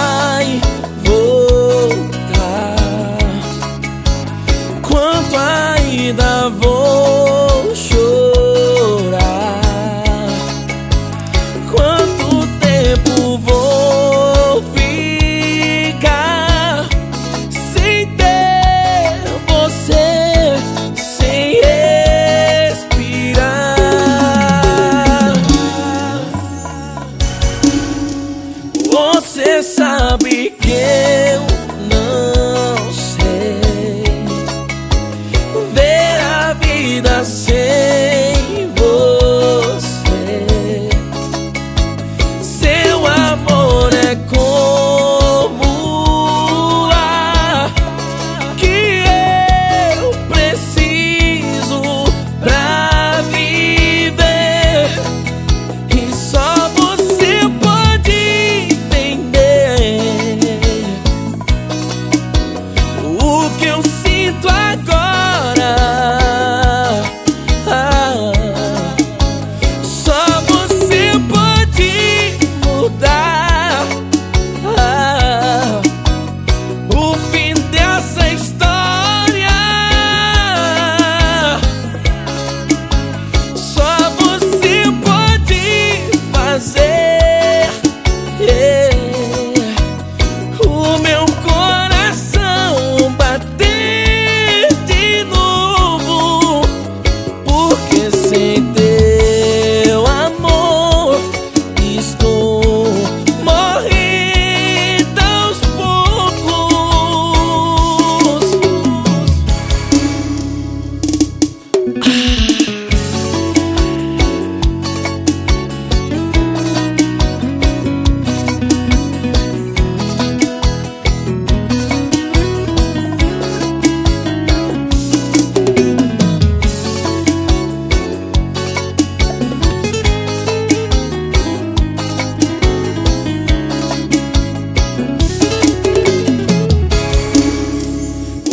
time que eu sinto agora.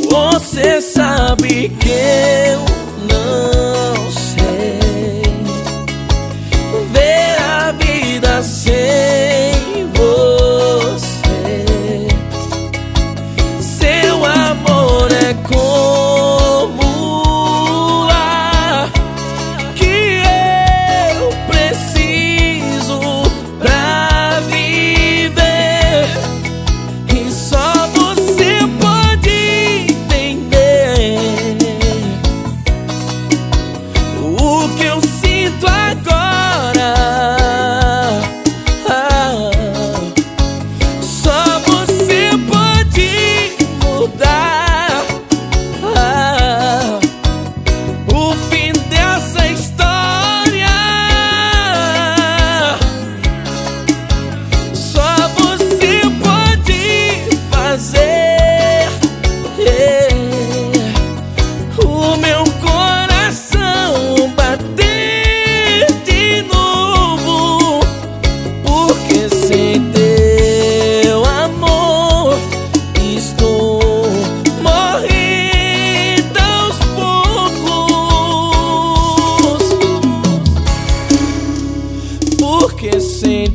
Você sabe que porque sem.